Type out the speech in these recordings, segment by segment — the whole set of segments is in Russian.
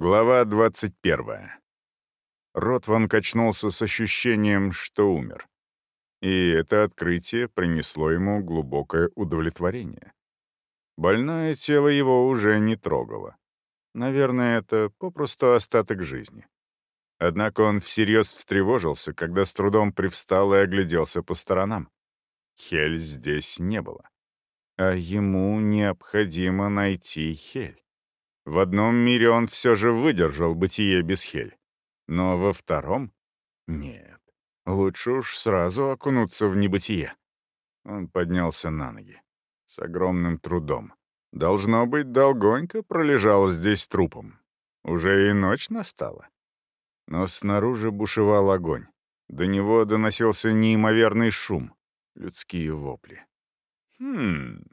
Глава 21. Ротван качнулся с ощущением, что умер. И это открытие принесло ему глубокое удовлетворение. Больное тело его уже не трогало. Наверное, это попросту остаток жизни. Однако он всерьез встревожился, когда с трудом привстал и огляделся по сторонам. Хель здесь не было. А ему необходимо найти Хель. В одном мире он все же выдержал бытие без Хель. Но во втором — нет. Лучше уж сразу окунуться в небытие. Он поднялся на ноги. С огромным трудом. Должно быть, долгонько пролежал здесь трупом. Уже и ночь настала. Но снаружи бушевал огонь. До него доносился неимоверный шум. Людские вопли. Хм...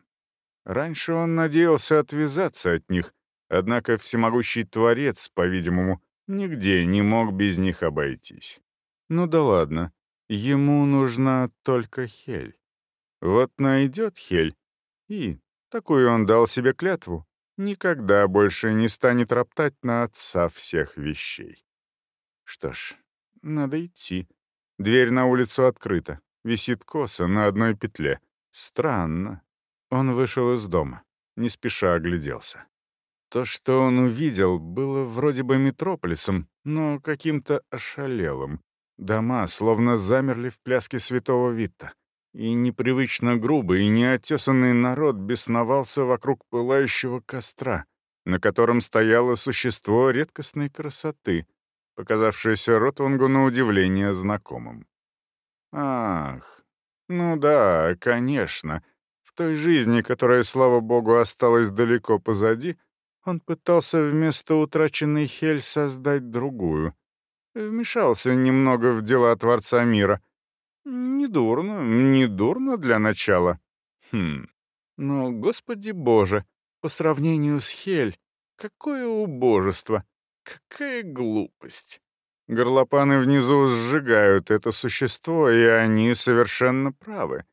Раньше он надеялся отвязаться от них, Однако всемогущий Творец, по-видимому, нигде не мог без них обойтись. Ну да ладно, ему нужна только Хель. Вот найдет Хель, и, такую он дал себе клятву, никогда больше не станет роптать на отца всех вещей. Что ж, надо идти. Дверь на улицу открыта, висит косо на одной петле. Странно. Он вышел из дома, не спеша огляделся. То, что он увидел, было вроде бы метрополисом, но каким-то ошалелым. Дома словно замерли в пляске святого Витта. И непривычно грубый и неотесанный народ бесновался вокруг пылающего костра, на котором стояло существо редкостной красоты, показавшееся Ротвангу на удивление знакомым. Ах, ну да, конечно. В той жизни, которая, слава богу, осталась далеко позади, он пытался вместо утраченной Хель создать другую. Вмешался немного в дела Творца мира. Недурно, недурно для начала. Хм. Но, Господи Боже, по сравнению с Хель, какое убожество, какая глупость. Горлопаны внизу сжигают это существо, и они совершенно правы.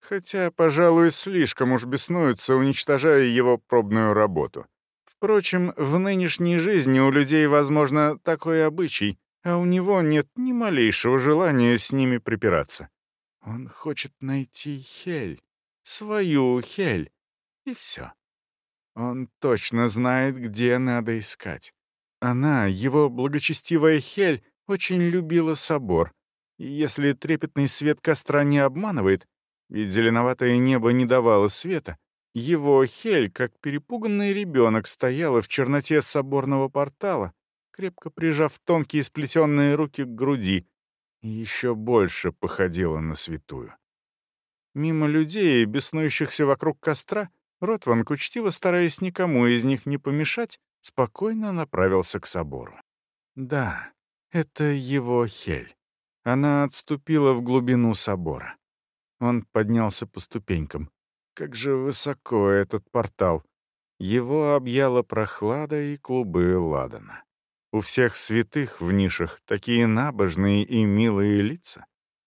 Хотя, пожалуй, слишком уж беснуются, уничтожая его пробную работу. Впрочем, в нынешней жизни у людей, возможно, такой обычай, а у него нет ни малейшего желания с ними припираться. Он хочет найти Хель, свою Хель, и все. Он точно знает, где надо искать. Она, его благочестивая Хель, очень любила собор. И если трепетный свет костра не обманывает, ведь зеленоватое небо не давало света, его Хель, как перепуганный ребенок, стояла в черноте соборного портала, крепко прижав тонкие сплетенные руки к груди, и еще больше походила на святую. Мимо людей, беснующихся вокруг костра, Ротван, учтиво стараясь никому из них не помешать, спокойно направился к собору. Да, это его Хель. Она отступила в глубину собора. Он поднялся по ступенькам. Как же высоко этот портал. Его объяла прохлада и клубы ладана. У всех святых в нишах такие набожные и милые лица.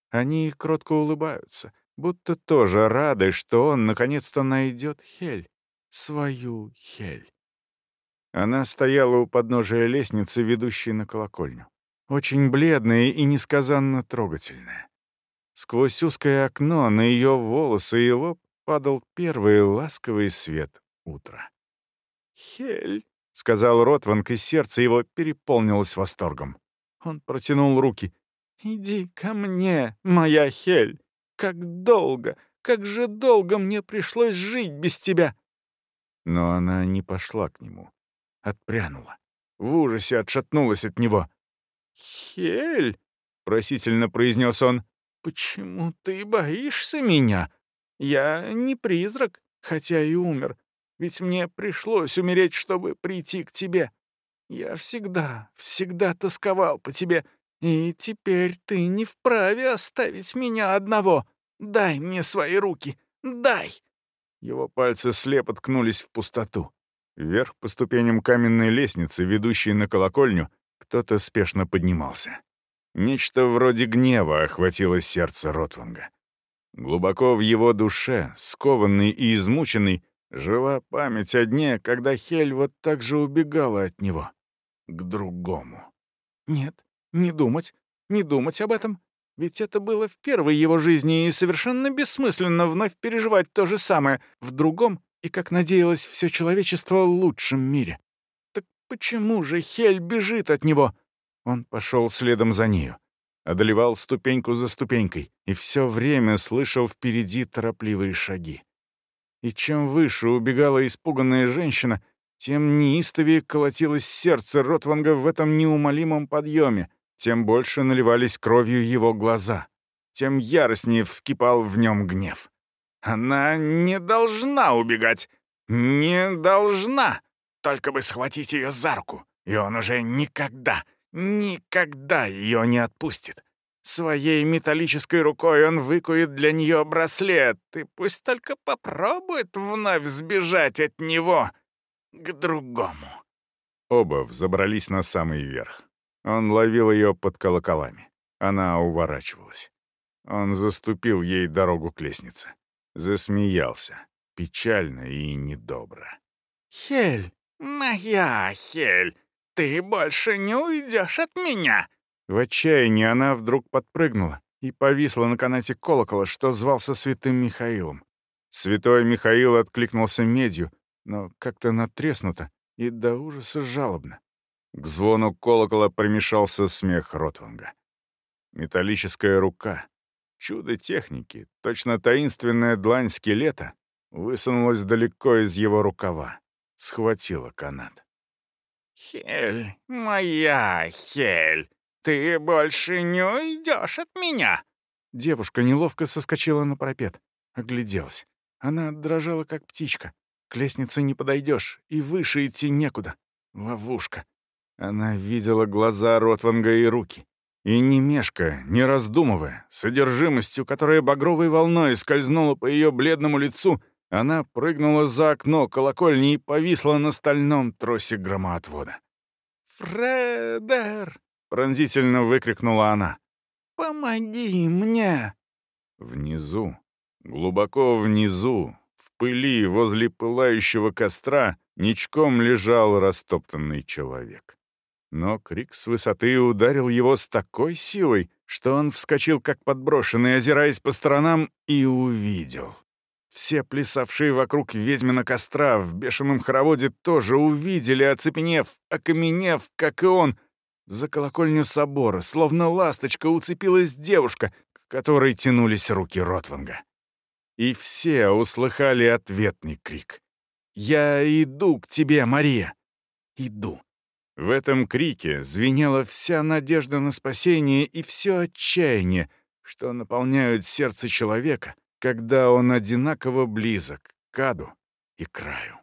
Они кротко улыбаются, будто тоже рады, что он наконец-то найдет Хель, свою Хель. Она стояла у подножия лестницы, ведущей на колокольню. Очень бледная и несказанно трогательная. Сквозь узкое окно на ее волосы и лоб падал первый ласковый свет утра. «Хель», — сказал Ротванг, и сердце его переполнилось восторгом. Он протянул руки. «Иди ко мне, моя Хель! Как долго, как же долго мне пришлось жить без тебя!» Но она не пошла к нему. Отпрянула. В ужасе отшатнулась от него. «Хель!» — просительно произнес он. «Почему ты боишься меня?» Я не призрак, хотя и умер, ведь мне пришлось умереть, чтобы прийти к тебе. Я всегда, всегда тосковал по тебе, и теперь ты не вправе оставить меня одного. Дай мне свои руки, дай!» Его пальцы слепо ткнулись в пустоту. Вверх по ступеням каменной лестницы, ведущей на колокольню, кто-то спешно поднимался. Нечто вроде гнева охватило сердце Ротванга. Глубоко в его душе, скованный и измученный, жила память о дне, когда Хель вот так же убегала от него. к другому. Нет, не думать, не думать об этом. Ведь это было в первой его жизни, и совершенно бессмысленно вновь переживать то же самое в другом и, как надеялось, все человечество лучшем мире. Так почему же Хель бежит от него? Он пошел следом за нею, одолевал ступеньку за ступенькой и все время слышал впереди торопливые шаги. И чем выше убегала испуганная женщина, тем неистовее колотилось сердце Ротванга в этом неумолимом подъеме, тем больше наливались кровью его глаза, тем яростнее вскипал в нем гнев. «Она не должна убегать! Не должна! Только бы схватить ее за руку, и он уже никогда, никогда ее не отпустит!» Своей металлической рукой он выкует для нее браслет, и пусть только попробует вновь сбежать от него к другому. Оба взобрались на самый верх. Он ловил ее под колоколами. Она уворачивалась. Он заступил ей дорогу к лестнице. Засмеялся. Печально и недобро. «Хель, моя Хель, ты больше не уйдешь от меня!» В отчаянии она вдруг подпрыгнула и повисла на канате колокола, что звался святым Михаилом. Святой Михаил откликнулся медью, но как-то натреснуто и до ужаса жалобно. К звону колокола примешался смех Ротванга. Металлическая рука, чудо техники, точно таинственная длань скелета, высунулась далеко из его рукава, схватила канат. «Хель, моя Хель!» «Ты больше не уйдешь от меня!» Девушка неловко соскочила на пропет, огляделась. Она дрожала, как птичка. К лестнице не подойдешь, и выше идти некуда. Ловушка. Она видела глаза Ротванга и руки. И не мешкая, не раздумывая, содержимостью, которая багровой волной скользнула по ее бледному лицу, она прыгнула за окно колокольни и повисла на стальном тросе громоотвода. «Фредер!» Пронзительно выкрикнула она. «Помоги мне!» Внизу, глубоко внизу, в пыли возле пылающего костра, ничком лежал растоптанный человек. Но крик с высоты ударил его с такой силой, что он вскочил как подброшенный, озираясь по сторонам, и увидел. Все плясавшие вокруг ведьмина костра в бешеном хороводе тоже увидели, оцепенев, окаменев, как и он, за колокольню собора, словно ласточка, уцепилась девушка, к которой тянулись руки Ротванга. И все услыхали ответный крик. «Я иду к тебе, Мария! Иду!» В этом крике звенела вся надежда на спасение и все отчаяние, что наполняют сердце человека, когда он одинаково близок к аду и краю.